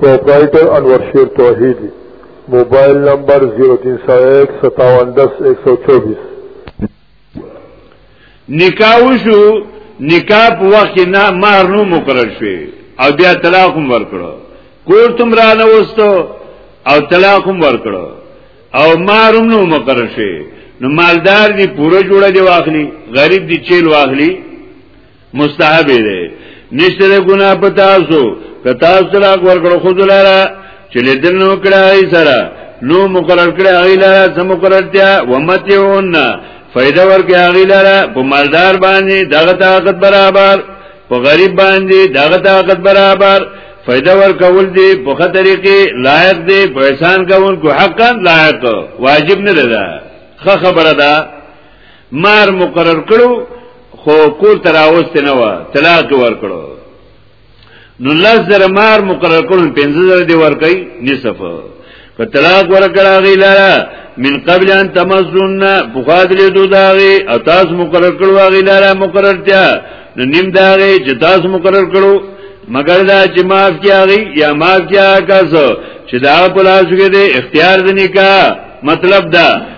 پروپرائیٹر انور شیر توحیدی موبائل نمبر 03015710124 نکاح شو نکاح په وخت کې نه مہر نو مقرر شوی او بیا طلاق هم ورکړو کور تم را نه وستو او طلاق هم ورکړو او مہر هم نو مقرر شوی نو مالدار دی پوره جوړه دی واخلی غریب دی چیل واخلی مستحب دی نشته د ګنا په تاسو که تاسو طلاق ورکړو خو دلاره چې لیدل نو کړای سره نو مقرر کړی هغه لاره سم مقررتیا ومتعون فائدہ ورکړي هغه لاره په مالدار باندې دغه طاقت برابر په غریب باندې دغه طاقت برابر فائدہ ورکول دی په خطرې کې لایق دی په احسان کوونکو حقا لایق واجب نه ده خه خبره ده مار مقرر کړو خو کور تر اوسته نه و طلاق ور کړو نو لس زر مار مقرر کړو 15000 دی ور کوي نصف که طلاق ور کړه غی لاره من قبل ان تمزون بخاد له دو داغي او تاسو مقرر کړو غی لاره مقررتیا نو نیم داغي چې تاسو مقرر کړو مگر دا چې معاف کیږي یا معاف کیا کاسو چې دا په لاس کې دی اختیار د نکاح مطلب دا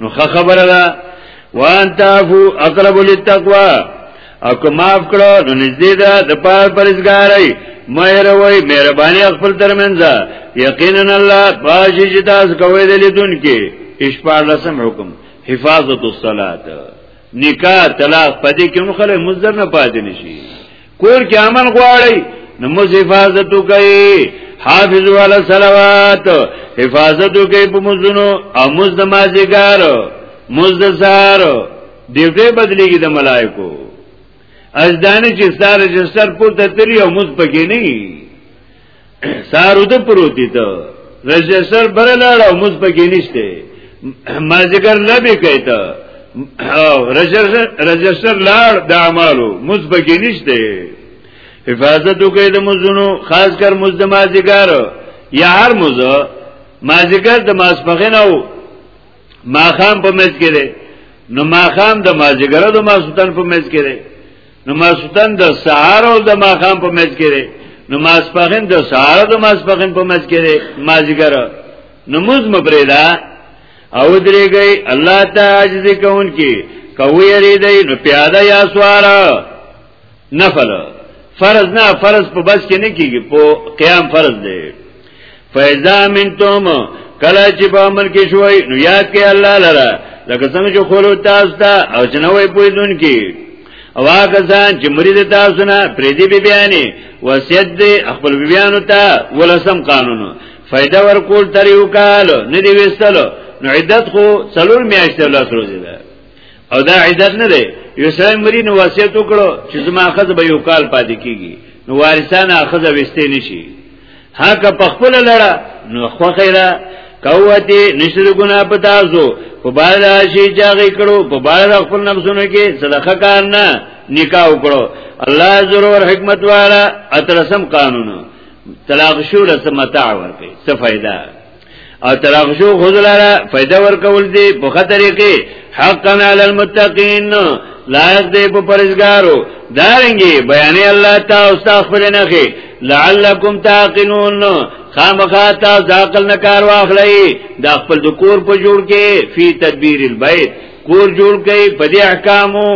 نو خبره ده وان تعفو اقرب للتقوا او که معاف کړو نو نږدې ده د پاره پرېزګارای مهر وای مهرباني خپل ترمنځ یقینا الله پاشي چې تاسو کوی د لیدون کې اشپار لسم حکم حفاظت الصلاه نکاح طلاق پدې کې مخله مزر نه پاتې نشي کور کې امن غواړي نو موږ حفاظت وکړي حافظ علی صلوات حفاظت وکړي په مزونو او مز د مازیګار مز د سار دیوټه بدلیږي د ملائکو ازدانه چې ستاره چې سر پورته تری او مز پکې نه سارو ته پروتي ته رجسر بر لاړ او مز پکې نشته ما ذکر لبه کوي ته او رجسر رجسر لاړ د اعمالو مز پکې نشته حفاظت وکړي د مزونو خاص کر مز د ما ذکر یا هر مز ما ذکر د ماسپخین او ماخام په مز کې نو ماخام د ما ذکر د ماسوتن په مز کې نو ماسوتن د سهار او د ماخام په مز کې نو ماسپخین د سهار او د ماسپخین په مز کې مازیګر نو موز مبردا او درې گئی الله تعالی دې کون کې کوی ری دی نو پیاده یا سوار نفل فرض نه فرض په بس کې نه کیږي په قیام فرض دی فیضا من توم کله چې په امر کې شوي نو یاد کې الله لره لکه څنګه چې خولو تاسو ته او چې نوې پویدون کې او هغه ځان چې مرید تاسو نه پرې دی بیانې وصیت دی خپل بیانو ته ولسم قانون فائدہ ورکول تر یو کال نه دی وستلو نو عدت خو څلور میاشتې الله سره دی او دا عدت نه دی یو سړی مرید نو وصیت وکړو چې زما خزه به یو کال پاتې کیږي نو وارثان اخزه وسته نشي هاکه په خپل لړه نو خوخیره کوته نشر ګنا پتاسو په بار شي چاغې کړو په بار خپل نفسونو کې صدقه کار نه نکاح وکړو الله ضرور حکمت والا اترسم قانون طلاق شو رسمتا ورکي څه فائدہ او تراغشو خودلارا فیده ورکول دی په خطرې کې حقا علی المتقین لایق دی په پرزګارو دارنګي بیانې الله تعالی استغفر نه کې لعلکم تعقلون خامخا تاسو د عقل نه کار واخلئ د خپل د کور په جوړ کې فی تدبیر البیت کور جوړ کړئ په دې احکامو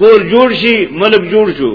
کور جوړ شي ملک جوړ شو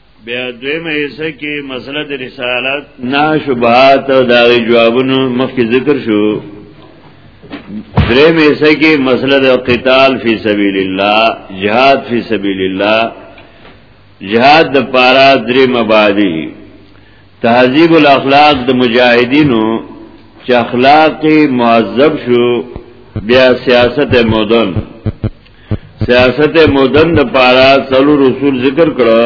بیا دویمه حصہ کې مسله د رسالت نا شبهات او دا جوابونو مخکې ذکر شو دریم حصہ کې مسله د قتال فی سبیل الله جهاد فی سبیل الله جهاد د پارا درې مبادی تهذیب الاخلاق د مجاهدینو چې اخلاق معذب شو بیا سیاست مدن سیاست مدن د پارا سلو رسول ذکر کړه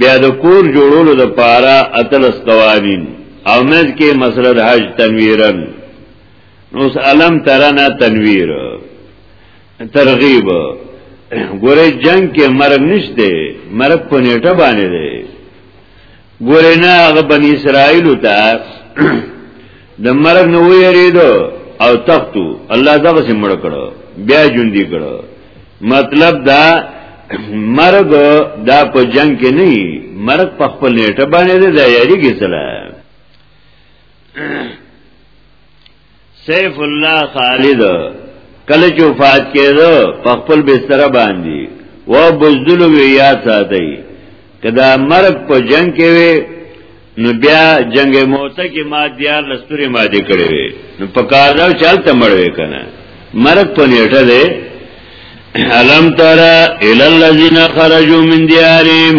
بیا د کور جوړولو د پارا اتل استوانین او مز کې مسرد حج تنویرن نو علم ترنا تنویر ترغیب ګوره جنگ کې مرګ نشته مرګ په نیټه باندې دی ګورې نه هغه بنی اسرائیل ته د مرګ نه ویریدو او تختو الله دغه سم مړ کړو بیا ژوندې کړو مطلب دا مرګ دا په جنگ کې نه مرګ په خپل نیټه باندې دی دا یاري کې سلام سیف الله خالد کله چې وفات کېده په خپل بستر باندې و بزدل وی یا ساتي کدا مرګ په جنگ کې وي نو بیا جنگ موته کې ما دیار لستوري ما دې کړې وي نو په کار دا چلته مړ وې کنه مرګ په نیټه ده علم ترى الى الذين خرجوا من ديارهم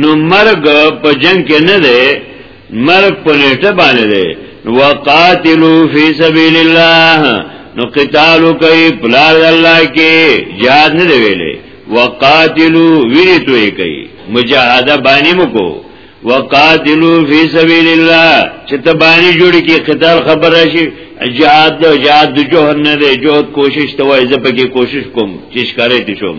نو مرګ په جنگ کې نه دی مرګ په نیټه باندې دی وقاتلو فی سبیل الله نو قتالو کوي پلار الله کې جهاد نه دی ویلې وقاتلو ویني توي کوي مجاهده باندې مکو وقاتلو فی سبیل الله چې ته باندې جوړ کې قتال خبر راشي جهاد د جهاد د جوهر نه دی جهاد کوشش ته وایي زه پکې کوشش کوم چې ښکارې دي شوم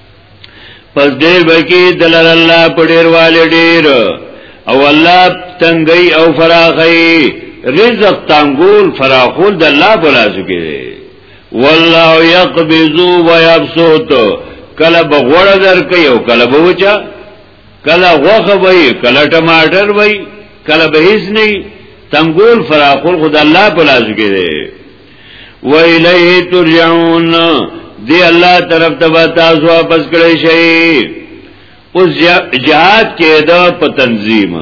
پس دې بکی دلر الله په ډیر والي ډیر او الله تنګي او فراخي رزق تنګول فراخول د الله بلازو کې دی والله يقبض ويبسط کله بغوړه در کوي او کله بوچا کله غوخه وي کله ټماټر وي کله به هیڅ نه تنګول فراخول خدای الله بلازو کې دی و الیه ترجعون دی الله طرف ته به تاسو واپس کړئ شئ اوس جهاد کې دا په تنظیم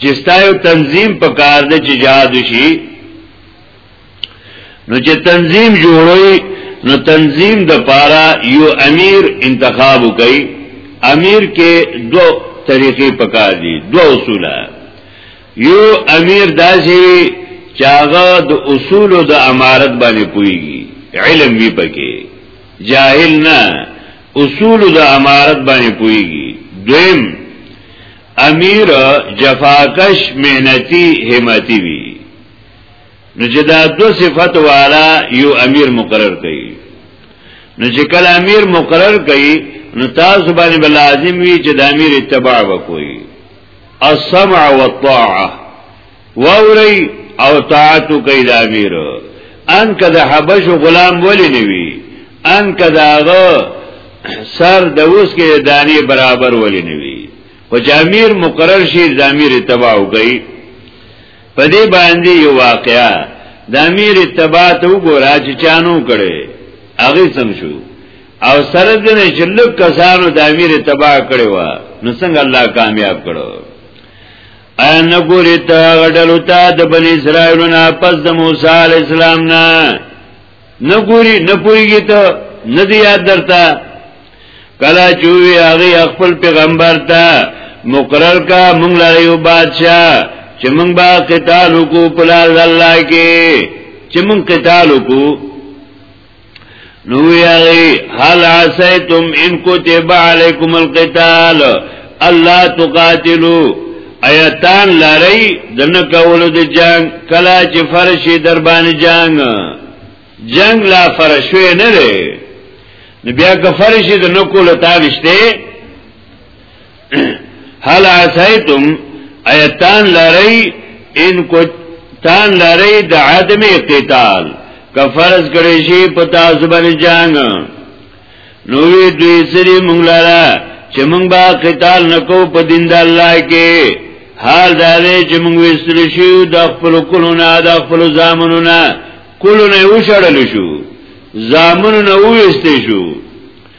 چې ستایو تنظیم په کار دی چې جهاد شي نو چې تنظیم جوړوي نو تنظیم د پارا یو امیر انتخاب کوي امیر کې دو طریقې پکار دي دو اصوله یو امیر داسې چاغه د اصول د امارت باندې پويږي علم وی پکې جاهل نه اصول د امارت باندې پويږي دویم امیر جفاکش مهنتی همتی وی نو چې دا دو صفت والا یو امیر مقرر کړي نو چې کله امیر مقرر کړي نو تاسو باندې بل لازم وی چې د امیر اتباع وکړي السمع والطاعه ووري او طاعت کوي د امیر ان کده حبش غلام ولی نوي ان کده هغه سر د اوس کې دانی برابر ولی نوي او چې امیر مقرر شي د امیر اتباع کوي په دې باندې یو واقعا د امیر اتباع ته وګورا چې چانو کړي هغه سم شو او سره دې نه چې لږ کسانو د امیر تباہ کړي و نو څنګه الله کامیاب کړو ان ګوري ته غډلو ته د بنی اسرائیل نه پس د موسی علی السلام نه نه ګوري نه پويږي ته نه دی یاد درته کلا چوي هغه خپل پیغمبر ته مقرر کا مونږ لاره یو بادشاہ چې مونږ با قتال وکړو په لار الله کې چې مونږ قتال وکړو نو یغی هل عسیتم ان کتب علیکم القتال الله تقاتلوا ایتان لاری دنه کولو د جنگ کلا چې فرش در باندې جنگ جنگ لا فرشوي نه لري بیا که فرش د نکول تانشته هل عسیتم ایتان لری ان کو تان لری د عدم قتال که فرض کړی شي په تاسو باندې جنگ نو وی دوی سری مونږ لاره چې مونږ با قتال نکو په دین د الله کې حال دا دی چې مونږ وستل شو د خپل کولونه د خپل زامنو نه کولونه وشړل شو زامنو نه وستې شو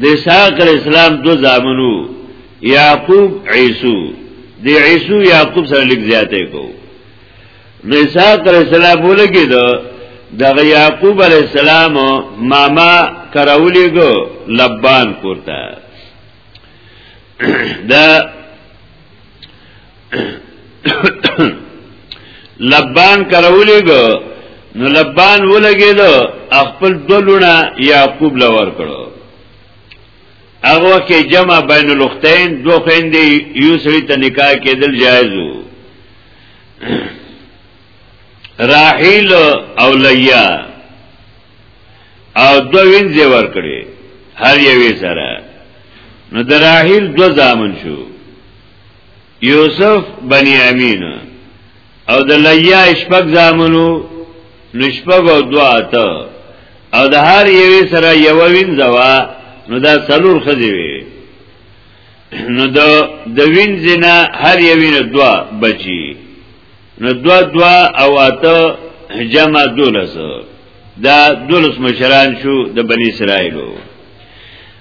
د اسحاق علی السلام دو زامنو یعقوب عیسو د عیسو یعقوب سره لیک زیاته کو نو اسحاق علی السلام ولګي دو دغه یعقوب علی السلام ماما کراولی گو لبان کوتا دا لبان کرولې ګو نو لبان ولګې دو خپل دلونه یعقوب لور کړو هغه کې جمع بین الاختین دو خويندې یو سړي ته نکاح کېدل جایز وو راحیل او لیا او دو وینځه ور کړې هر یوې سره نو د راحیل دو ځامن شو یوسف بنیامین او د لیا شپږ زامنو نشپګ او دوا اته او د هر یوې سره یو وینځوا نو دا څلور خځې وي نو د د وینځنه هر یوې نه دوا بچي نو دوا دوا او اته جمع دولس دا دولس مشران شو د بنی اسرائیلو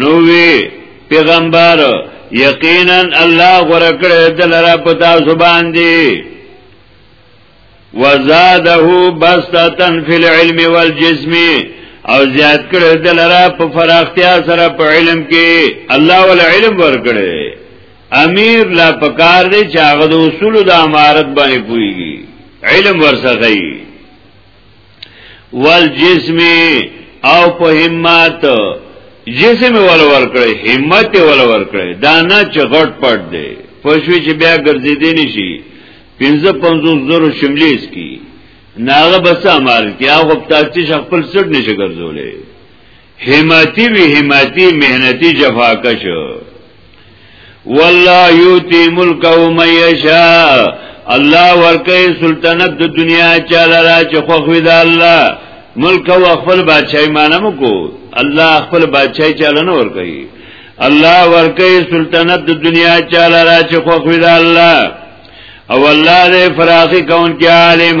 نو وی پیغمبر یقینا الله غره کړی دلرا پتا زبان دی وزاده بسطتن فی العلم والجسم او زیاد کړی دلرا په فراختیا سره په علم کې الله ول علم ور کړی امیر لا پکار دی چې هغه د اصول د امارت باندې پويږي علم ورسره والجسم او په همت جسم ول ورکړي همت ول ورکړي دا نه چې غټ پټ دی پښوی چې بیا ګرځې دی نشي 55 زره شملیس کی ناغه بس عمل کی هغه تاسو خپل سټ نشي ګرځولې همتی وی همتی مهنتی جفاکش والله یوتی ملکه من یشاء الله ورکه سلطنت د دنیا چاله را چې خو خو د الله ملک او خپل بادشاہي مانم کو الله خپل بادشاہي چاله نه ور کوي الله ور کوي سلطنت د دنیا چاله را چې خو خو الله او الله دې فراخي کون کې عالم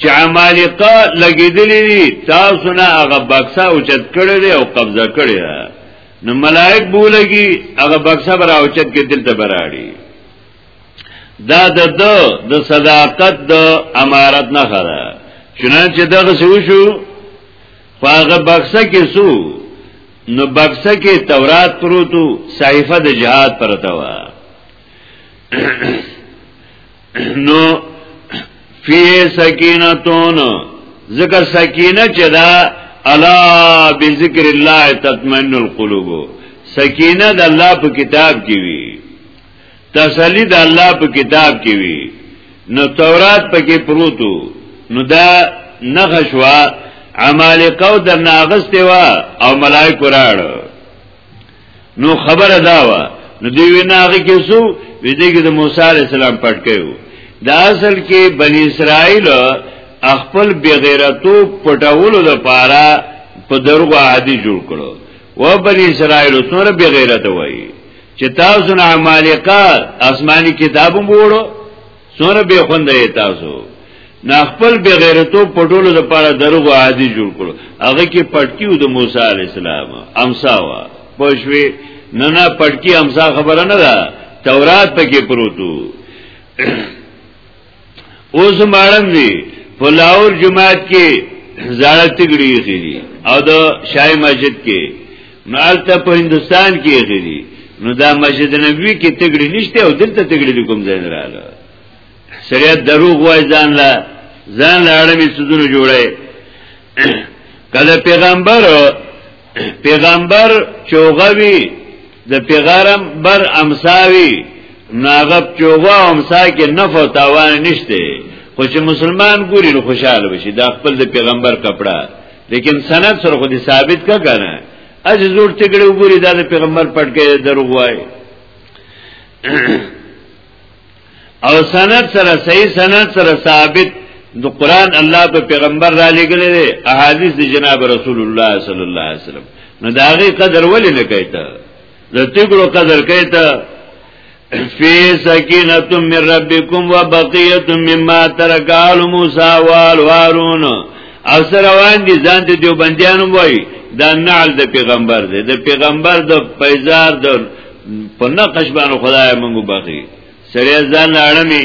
چې عمالقه لګیدلې دي تاسو نه هغه بکسه اوچت کړی دی او قبضه کړی ده نو ملائک بولګي هغه بکسه برا اوچت کې دلته براړي دا د د د صداقت د امارت نه خره چنانچه دغه سو شو فاغه بکسه کې سو نو بکسه کې تورات پروتو صحیفه د جهاد پرته و نو فی سکینتون ذکر سکینه چې دا الا بذکر الله تطمئن القلوب سکینه د الله په کتاب کې وی تسلی د الله په کتاب کې وی نو تورات پکې پروتو نو دا نغشوا عمالقه او د ناغسته وا او ملائکه راړو نو خبره دا و نو دی وینا هغه کې سو وی دی کې د موسی علی السلام پټ کړو دا اصل کې بنی اسرائیل خپل بغیرتو پټولو د پاره په درغه عادي جوړ کړو و بنی اسرائیل څومره بغیرت وایي چې تاسو نه عمالقه آسماني کتابو وړو سونه به خوند یې تاسو نا خپل بغیرتو پټولو د پاره دروغ عادي جوړ کړو هغه کې پټکیو د موسی علی السلام امسا وا پښوی نه نه پټکی امسا خبره نه ده تورات پکې پروتو اوس ماړم دی په لاور جماعت کې زړه تګړي خېږي او د شای مسجد کې نو الته په هندستان کې غري نو دا مسجد نبوي کې تګړي نشته او دلته تګړي کوم ځای نه رااله سړی دروغ وای ځان لا ځان لا اړمې سودونه جوړه کله پیغمبر پیغمبر چوغوي د پیغمبر امساوي ناغب چوغه امسا کې نفع تاوان نشته خو چې مسلمان ګوري نو خوشاله بشي دا خپل د پیغمبر کپڑا لیکن سند سره خو دې ثابت کا کنه اج زور ټکړې وګوري دا پیغمبر پټ کې دروغ وای او سند سره صحیح سند سره ثابت د قران الله په پیغمبر را لګلې دي احادیث د جناب رسول الله صلی الله علیه وسلم نو دا غي قدر ولې نه کوي ته د تګړو قدر کوي ته فی سکینت من ربکم و بقیت مما ترک آل موسیٰ و آل وارون او سر روان دی ځان ته دیو بندیانو وای دا نعل د پیغمبر دی د پیغمبر د پیزار د په نقش باندې خدای موږ بخي سړی ځان اړمي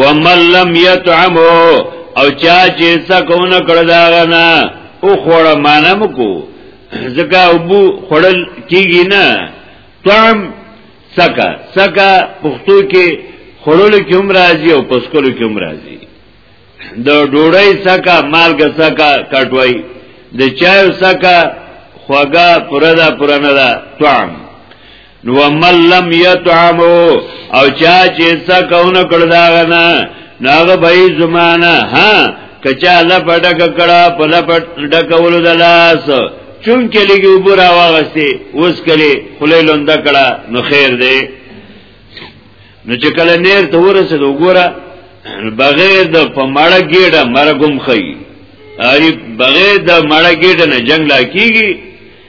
ومن لم يطعمه او چا چې څکونه کړ دا غنا او خوړ مانم کو زکا ابو خوړل کیږي نه طعم سکا سکا پښتو کې خړول کې هم راځي او پسکول کې هم راځي د ډوړی سکا مالګ سکا کټوي د چای سکا خوګه پردا پرانه دا طعم نو من لم یطعمو او چا چې څه کونه کړ دا غنا ناغه به زمانہ ها کچا لپټک کړه په لپټ ډکول د لاس چونکه لګي وبرا واغسته اوس کله خلې لوند کړه نو خیر دی نو چې کله نیر ته ورسې وګوره بغیر د پمړه ګډه مرګم خي اری بغیر د مړه ګډه نه جنگ لا کیږي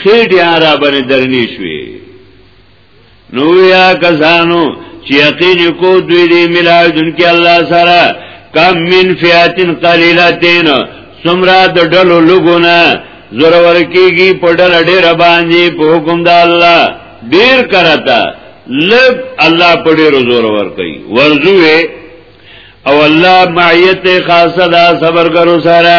خېټې آرا باندې درنې شوې نو یا کسانو چې یقین کو دوی دې ملاجن کې الله سره کم من فیاتن قلیلتین سمرا د ډلو لګونه زور ورکیږي په ډل ډېر باندې په حکم د الله ډېر کرتا لب الله په ډېر زور ور کوي ورزوه او الله معیت خاصه دا صبر کرو سره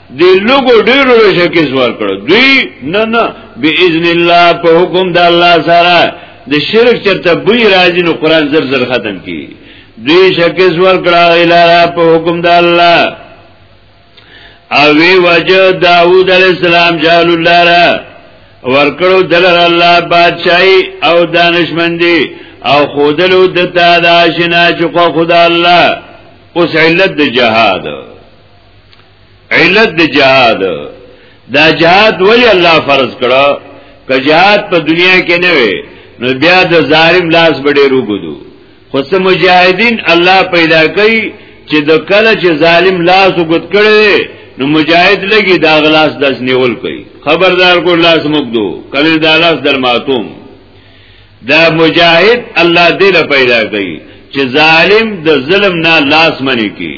د لوګو ډیرو رشه کې سوال کړو دوی نه نه باذن الله په حکم د الله سره د شرک چرته بوی راځي نو قران زر زر ختم کی دوی شکه سوال کړه الهه په حکم د الله او وی وجه داوود علی السلام جال الله را ورکړو دلر الله بادشاہي او دانشمندي او خودلو دتا داشنا چې خدا الله اوس علت د جهاد علت د جهاد دا جهاد ولی الله فرض کړه که جهاد په دنیا کې نه وي نو بیا د ظالم لاس بډې روګدو خو سم مجاهدین الله پیدا کوي چې د کله چې ظالم لاس وګد کړي نو مجاهد لګي دا غلاس داس نیول کوي خبردار کو لاس مګدو کله دا لاس درماتوم دا مجاهد الله دې پیدا کوي چې ظالم د ظلم نه لاس منی کی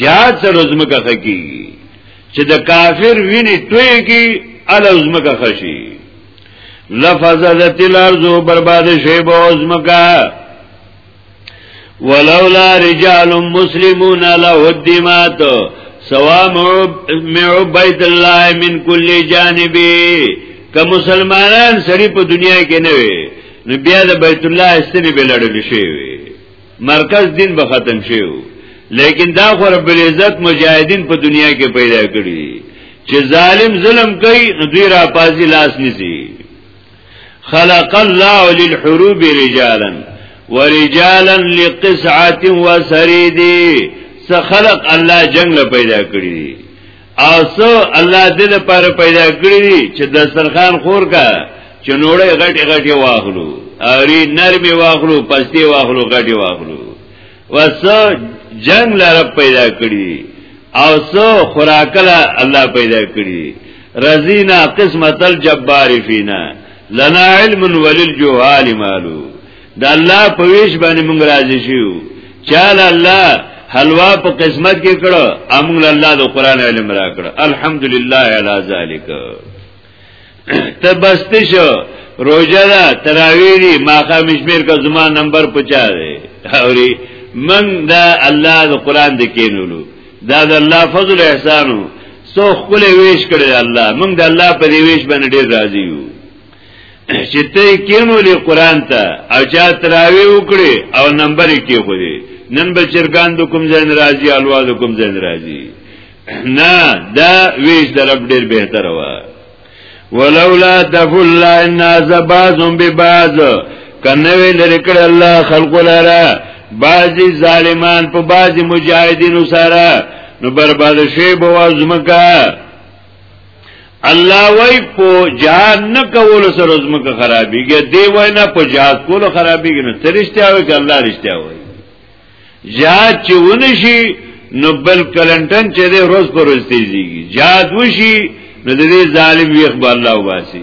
جهاد سره زمکه خکی چې د کافر ویني توی کی ال زمکه خشي لفظت الارض برباد شی به زمکه ولولا رجال مسلمون له الدمات سوا معو بیت الله من کل جانبی که مسلمانان سری په دنیا کې نه وي نو بیا د بیت الله استنی بلړل شي وي مرکز دین به ختم شي لیکن دا خو رب العزت مجاهدین په دنیا کې پیدا کړی چې ظالم ظلم کوي نو دوی را پازي لاس نسی خلق الله للحروب رجالا ورجالا لقصعه وسريد سخلق الله جنگ پیدا کړی او سو الله دې لپاره پیدا کړی دي چې د سرخان خور کا چې نوړې غټي غټي واخلو اری نرمي واخلو پستی واخلو غټي واخلو وسو جنگ لاره پیدا کړی او سو خوراکلا الله پیدا کړی رزینا قسمت الجبار فینا لنا علم وللجهال مالو د الله په ویش باندې موږ راضي شو چاله الله حلوا په قسمت کې کړو امون الله د قران علم را کړو الحمدلله علی ذالک ته بست شو روزه دا تراوی دی ماقا مشمیر کا زمان نمبر پچا دی اوری من دا الله د قران د کینولو دا د الله فضل احسانو سو خپل ویش کړی الله من د الله په دی ویش باندې ډیر راضی یو چې ته کېنولې قران ته او چا تراوی وکړي او نمبر یې کې خو دې نن به چرګان د کوم ځای ناراضي الوا د کوم ځای ناراضي نه دا ویش در رب ډیر بهتر و ولولا دفل الله الناس بعضهم ببعض کنه وی لري کړ الله خلق لرا بعضی ظالمان په بعضی مجاهدینو سره نو برباد شی بوازمکا الله وای په جهاد نه کول سره زمکه خرابېږي دی وای نه په جهاد کول خرابېږي نو ترشتیا وای ک الله رښتیا وای جهاد چې ونشي نو بل کلنټن چې د روز پر روز تیزیږي جهاد وشي نو د دې ظالم ویخ به الله وباسي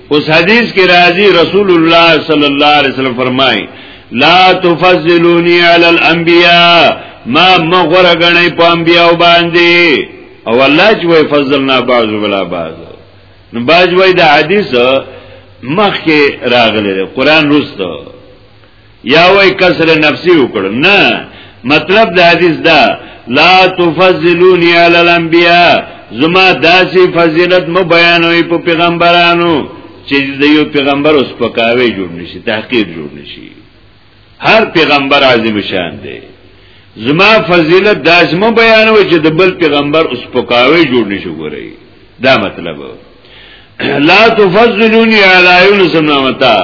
اوس حدیث کې راځي رسول الله صلی الله علیه وسلم فرمایي لا تفضلوني على الانبياء ما مغره غني په انبياو باندې او الله چې وي فضلنا بعض ولا بعض نو باج وای د حدیث مخ کې راغلی قرآن رسته یا وای کسر نفسی وکړ نه مطلب د حدیث دا لا تفضلونی علی الانبیاء زما داسې فضیلت مو بیانوي په پیغمبرانو چې د یو پیغمبر اوس پکاوي جوړ نشي تحقیر جوړ نشي هر پیغمبر عظیم شان دی زما فضیلت داسې مو بیانوي چې د بل پیغمبر اوس پکاوي جوړ نشي ګوري دا مطلب لا تفضلونی علی یونس نامتا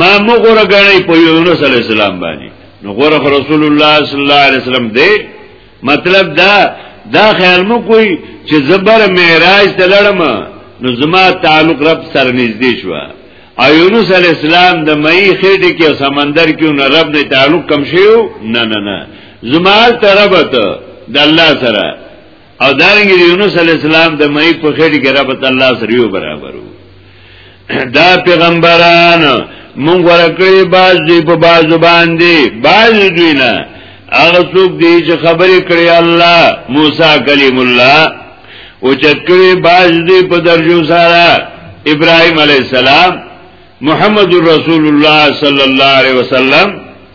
ما مغره غنی په یونس علی السلام باندې نو غره رسول الله صلی الله علیه وسلم دی مطلب دا دا خیال مو کوئی چې زبر معراج ته لړم نو زما تعلق رب سره نږدې شو او یونس علی السلام د مئی خېټه کې سمندر کې نو رب نه تعلق کم شیو نه نه نه زما تربت د الله سره او دارنګ یونس علی السلام د مې په خېټه کې رب تعالی سره یو برابرو دا پیغمبران مونږ ورکړي باز دی په باز باندې باز دوی نه هغه څوک دی چې خبرې کړي الله موسی کلیم الله او چتکړي باز دی په درجو سره ابراهيم عليه السلام محمد رسول الله صلی الله علیه وسلم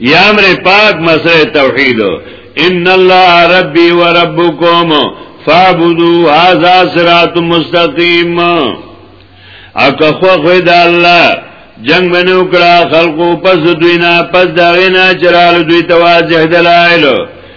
یا امر پاک مسئله توحید ان الله ربي وربكم فاعبدوا هذا صراط مستقيم اکه خو خو د الله جنگ بنو کړه خلقو پس دوی نه پس داغه نه چرال دوی تواجه دلایلو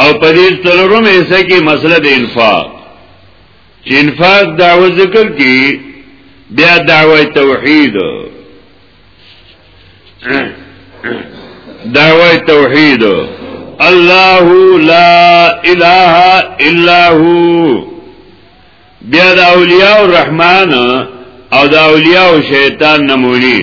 او په دې څلورم حصہ کې مسله د انفاق چې انفاق دعوه ذکر کې بیا دعوه توحید دعوه توحید الله لا اله الا هو بیا د اولیاء الرحمن او د اولیاء شیطان نمونی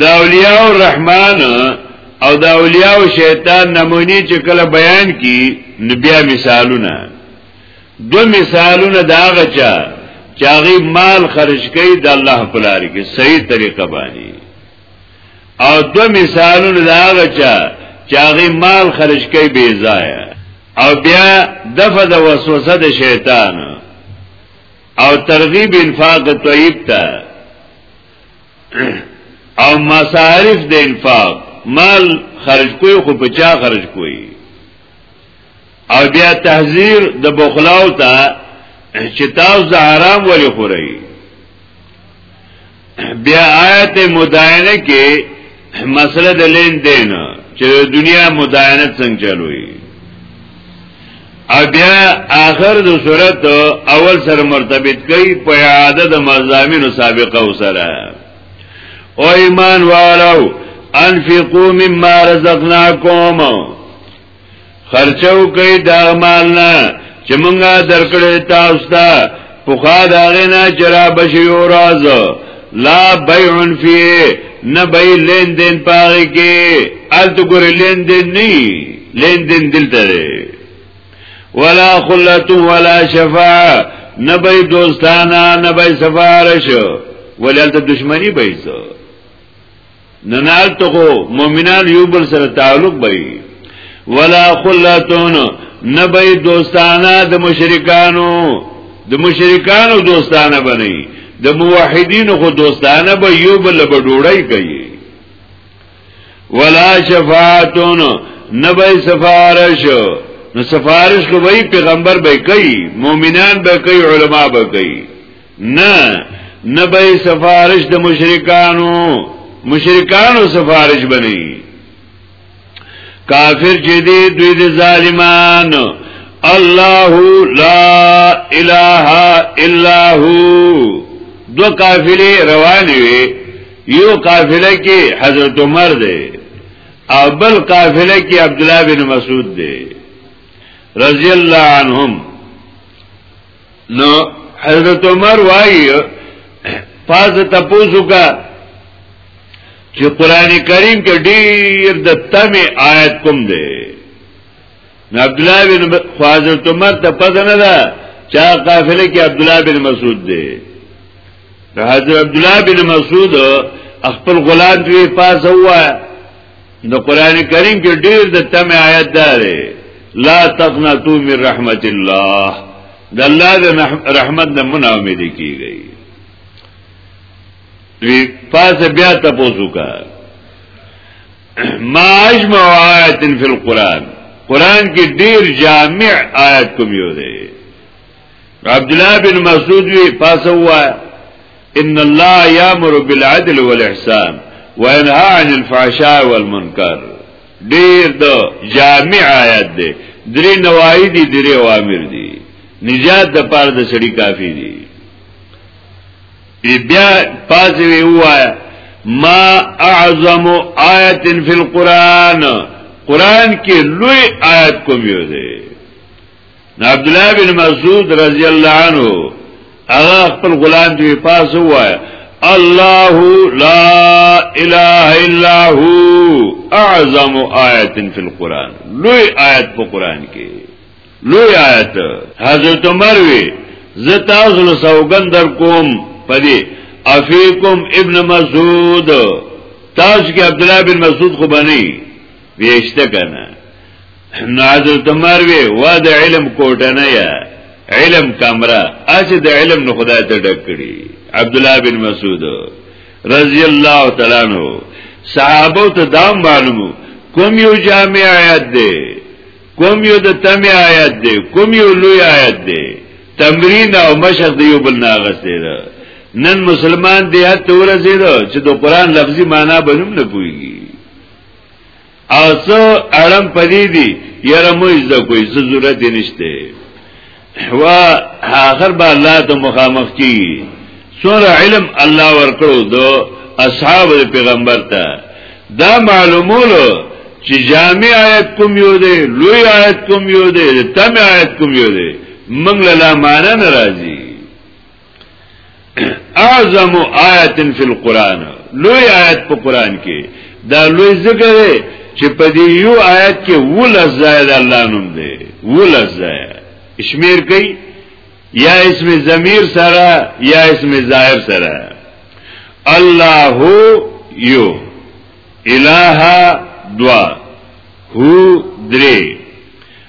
د اولیاء الرحمن او د اولیاء شیطان نمونی چې کله بیان کی نو بیا مثالونه دو مثالونه دا غچا چاغي مال خرج کوي د الله په لار کې صحیح طریقه باندې او دو مثالونه دا غچا چاغي مال خرج کوي بے ځای او بیا دفع د وسوسه د شیطان او ترغیب انفاق طیب ته او مصارف د انفاق مال خرج کوي خو په چا خرج کوي او بیا تحذير د بخلاو ته چې تاسو د حرام ولې خورئ بیا آیت مداینه کې مسله د لین دین چې د دنیا مداینه څنګه چلوي او بیا آخر د صورت اول سره مرتبط کوي په اعاده د مزامینو سابقه وسره او ایمان والو انفقوا مما رزقناکم خرچو کوي دا مال نه چې مونږه درکړې تاسو ته پوخا دا غنا چرا بشي او راز لا بيع فيه نه بي لین دین پاره کې الته ګور لین دین نه لین دین دلته ولا خلت ولا شفاعه نه بي دوستانه نه بي سفارش ولې الته دشمني بيځه نو نالته خو مؤمنان یو بل سره تعلق به ولا خلاتون نبی دوستانه د مشرکانو د مشرکانو دوستانه بنئ د موحدین خو دوستانه به یو بل به ډوړی کوي ولا شفاعتون نبی سفارش نو سفارش کو وای پیغمبر به کوي مؤمنان به کوي علما به کوي نه نه به سفارش د مشرکانو مشرکانو سفارش بني کافر چې دی دوی د ظالمان الله لا اله الا هو دو قافله روان وي یو قافله کې حضرت عمر دی او بل قافله کې عبد الله بن مسعود دی رضی الله عنهم نو حضرت عمر وایي پاز تپوسو کا چې قران کریم کې ډیر د تم آیت کوم دی عبد الله بن حضرت عمر ته پته نه ده چا قافله کې عبد الله بن مسعود دی حضرت عبد الله بن مسعود خپل غلام دوی پاس هوا نو قران کریم کې ډیر د تم آیت دار لا تقنطوا من رحمت الله د الله د رحمت نه منا امید کیږي وی پاس بیا تاسو کا ما اجمع آیات فی القران قران کې ډیر جامع آیات کوم یو دی عبد الله بن مسعود وی پاسوا ان الله یامر بالعدل والاحسان وینها عن الفحشاء والمنکر ډیر د جامع آیات دی درې نواهی دي درې اوامر دي نجات د پاره د سړی کافی دي بیا پاتې وی وایا ما اعظم آیت فی القرآن قرآن کې لوی آیت کوم یو دی عبد الله بن مسعود رضی الله عنه هغه خپل غلام دی پاس وای الله لا اله الا هو اعظم آیت فی القران لوی آیت په قران کې لوی آیت حضرت عمر وی زتا زل سوګن در کوم پدی افیکم ابن مسعود تاج کې عبد الله بن مسعود خو بنی ویشته کنه نو حضرت عمر وی وا د علم کوټه نه یا علم کمره اسی د علم نو خدای ته ډک کړي عبد الله بن مسعود رضی الله تعالی عنہ صحابه ته دا معلومو کوم یو جامع آیات دی کوم یو د تم آیات دی کوم یو لوی آیات دی تمرین او مشق دی یو بل ناغسته ده نن مسلمان دی هته ورزیدو چې د قران لفظي معنی بنوم نه پويږي او څو اړم پدې دي یره مو زده کوی څه ضرورت نشته و اخر با الله ته مخامخ کی سوره علم الله ورکړو دو اصحاب پیغمبر ته دا معلومولو چې جامع آیت کوم یو دی لوی آیت کوم یو دی تم آیت کوم یو دی منګ لا معنا ناراضي اعظم آیت فی القرآن لوی آیت په قرآن کې دا لوی ذکر دی چې په دې یو آیت کې ولز زائد الله نوم دی ولز زائد شمیر کوي یا اسم ضمیر سره یا اسم ظاهر سره الله یو الہ دوا هو درې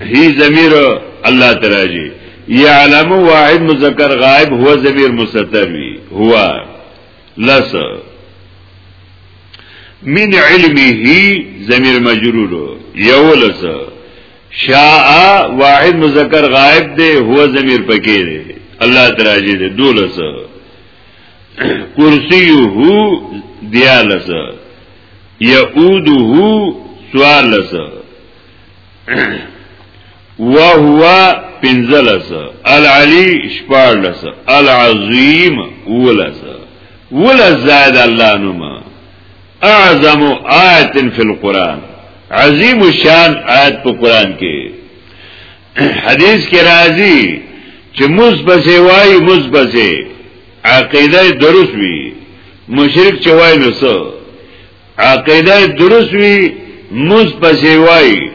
هی ضمیر الله تراجی یعلم واحد مذکر غائب هو ضمیر مستتر وی هو لس من علمه ضمیر مجرور یو لس شاء واحد مذکر غائب دی هو ضمیر پکې دی الله تراجی دی دولس کرسیه دیالس یعوده سوالس وهو پنزلس العلی شپارلس العظیم ولس ولس زائد الله نما اعظم آیت فی القرآن عظیم شان آیت په قرآن کې حدیث کې راځي چې موز بسې وای موز بسې عقیده درست وي مشرک چوای نو سو عقیده درست وی موز پسې وای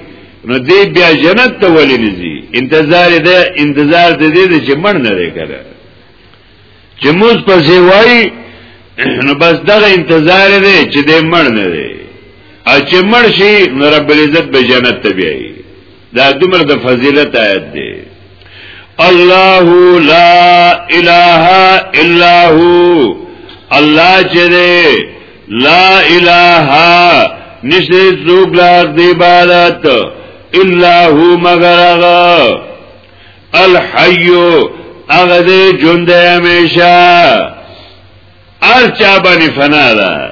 نو دې بیا جنت ته ولې نزي انتظار دې انتظار دې دې چې مړ نه لري کړه چې موز پسې وای نو بس دغه انتظار دې چې دې مړ نه لري ا چې مړ شي نو رب العزت به جنت ته بیایي دا دمر د فضیلت آیت دی الله لا اله الا هو الله چې لا اله نشته څوک لا د عبادت الا هو مگر هغه الحي هغه دې ژوند همیشه ارچا باندې فنا ده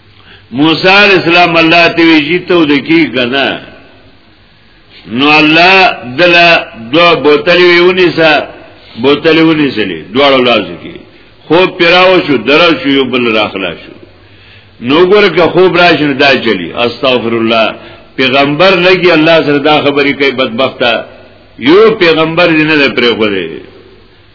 موسی علیہ السلام الله ته ویجی ته ودکی کنه نو الله دلا دو بوتل ویونی سا بوتل ویونی سلی دوړو لازم کی خوب پیراو شو درو شو یو بل راخلا شو نو ګور که خوب راشنه دا چلی استغفر الله پیغمبر لګي الله سره دا خبرې کوي بدبخته یو پیغمبر دې نه پرې غوړي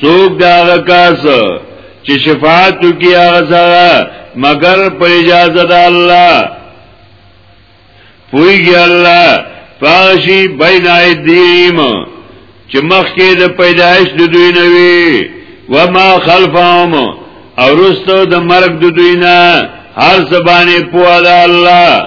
څوک دا هغه کس چې شفاعت کوي هغه سره مگر په اجازه د الله پویږي الله فاشي بین ایدیم چې مخکې د پیدایش د دوی نه وي و ما خلفهم او رستو د مرګ د دوی نه هر زبانه پوهه ده الله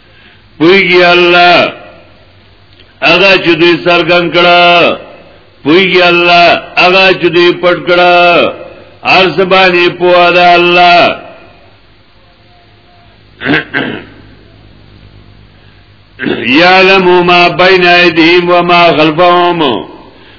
پویږي الله هغه چې دوی سرګن کړه پویږي الله هغه چې دوی پټ کړه ارس باندې پوها ده الله یعلم ما بین ایدیهم و ما خلفهم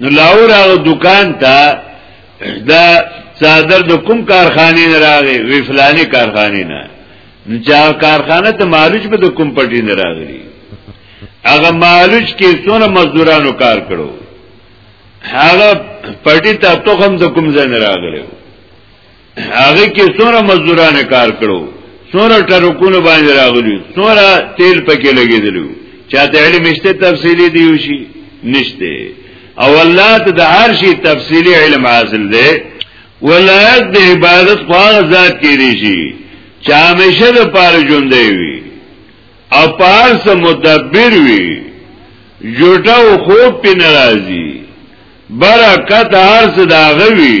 نو لاور هغه دکان ته دا صادر د کوم کارخانه نه راغی وی فلانه کارخانه نه نو چا کارخانه ته مالوج به د کوم پټی نه راغلی هغه مالوج کې څونه مزدورانو کار کړو هغه پټی ته تخم د کوم ځای نه راغلی هغه کې څوره مزدورانه کار کړو څوره ټرکونه باندې راغلي څوره تیل پکې لګیدلو چاته علم شته تفصیلی دی وشي نشته او الله ته د هر شي تفصیلی علم حاصل دی ولایت د عبادت خو ذات کې دی شي چې همیشه د پاره ژوند وي او پارس مدبر وي جوټه او خوب پی ناراضي برکت هر څه داغوي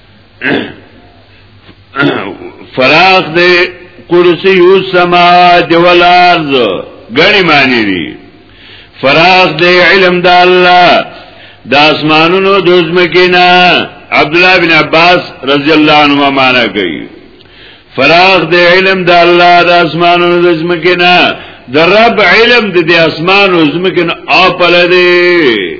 فراغ دی کرسی او سماوات والارض غنی معنی دی فراغ دی علم د الله د اسمانونو د زمکینا عبد الله بن عباس رضی الله عنهما معنا کوي فراغ د علم د الله د اسمانونو د زمکینا د رب علم د اسمان او زمکینا اپل دی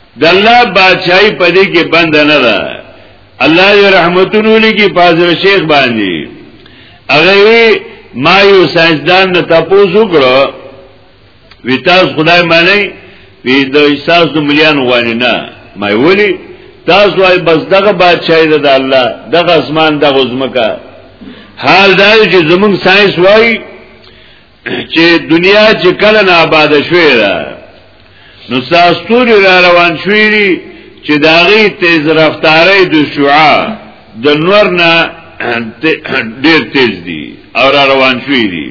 د الله بادشاہي په دې کې بند نه ده الله یې رحمتونو لګي پازر شیخ باندې هغه ما یو ساينسدان نه تاسو کړو وی تاسو خدای معنی وی د احساس د مليان غوانی نه ما ویلي تاسو وايي بس دغه بادشاہي ده د الله دغه اسمان دغه زمکا حال دا چې زمونږ ساينس وايي چې دنیا چې کله نه آباد شوې ده نو ساستوري را روان شوې دي چې داغي تیز رفتارې د شعاع د نور نه ډېر تیز دي او را روان شوې دي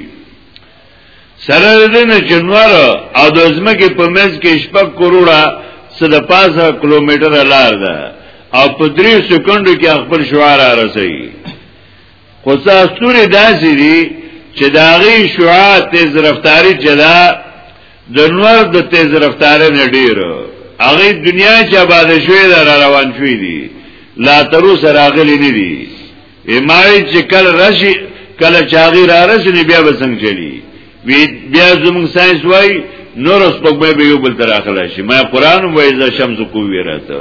سره دې نه چې نور او د ځمکې په منځ کې شپږ کروڑه څه د پاسه کیلومتر لار ده او په 3 سکندو کې خپل شعار را رسېږي خو څه ستوري داسې دي چې د هغې شعاع تیز رفتاري چې ده د نور د تیز رفتاري نه ډېر هغې دنیا چې آباده شوې ده را روان شوې دي لا تر اوسه راغلي نه دي امای چې کله راشي کله چې هغې را رسي نو بیا به څنګه چلي بیا زموږ ساینس وایي نور سپوږمۍ به یو بل ته راخلی شي ما قرآن وایي زه شمس کوویرته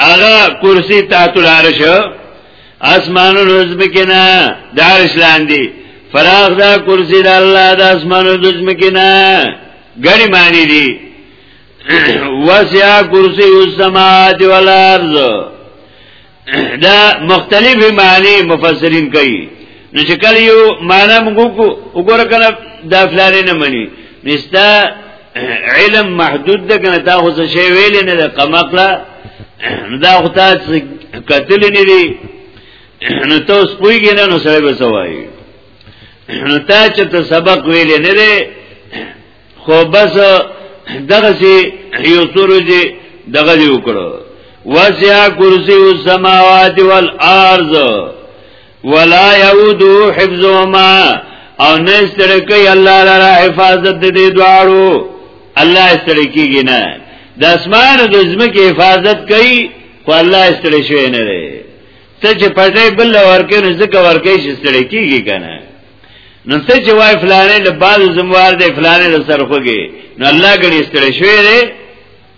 هغه کرسی تحت العرش اسمانو نزمکنا د عرش لاندې فراغ دا کرسی د الله د اسمانو نزمکنا غني معنی دي وسع کرسی السماوات والارض دا مختلف معنی مفسرین کوي نو چې کله یو معنی موږ وګورو کنه دا فلانه نه مني نستا علم محدود ده کنه تا خو څه شی ویل نه ده کمقله دا خو تاسو قتل نه دي نو تاسو پویګی نه نو سره بسوای نو تا چې ته سبق ویل نه ده خو بس دغه سي یو سورجي دغه یو کړو وسع کرسی السماوات والارض ولا يعودو حفظهما او نه ستړکی الله لرا حفاظت دې دواړو الله ستړکیږي نه د اسمان د زمکه حفاظت کوي خو الله ستړی شوی نه دی ته چې پټې بل ورکې نه زکه ورکې چې ستړی کیږي کنه نو ته چې وای فلانه له باز زموار دی فلانه له سرخوږي نو الله ګړي ستړی شوی دی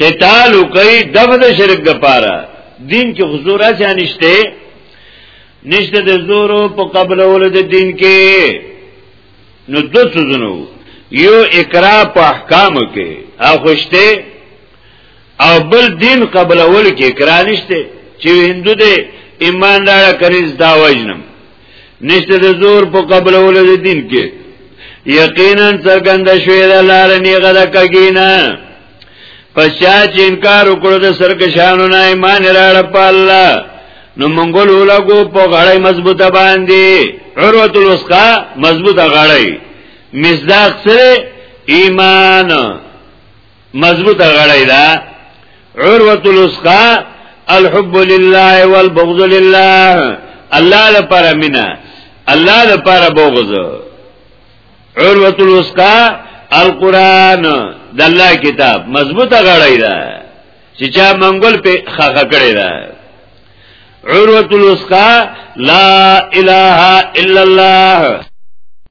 قتال کوي دغه د شرک د پاره دین کې حضور اچا نشته نشته د زورو په قبل ول د دین کې نو د سوزنو یو اقرا په احکام کې او خوشته او بل دین قبل ول کې اقرا نشته چې هندو دې ایمان دار کریز دا وجنم نشته د زور په قبلولو د دین کې یقینا څرګند شوی د لار نیغه د کګینا پچا چې انکار وکړو د سرکشانو نه ایمان راړ په الله نو منګول ولګو په غړی مضبوطه باندې عروت الوسقا مضبوطه غړی مصداق سره ایمان مضبوطه غړی دا عروت الاسقا الحب لله والبغض لله الله لپاره مینا الله لپاره بغض عروت الاسقا القران د الله کتاب مضبوطه غړی دا چې چا منګول په خخه کړی دا عروت الاسقا لا اله الا الله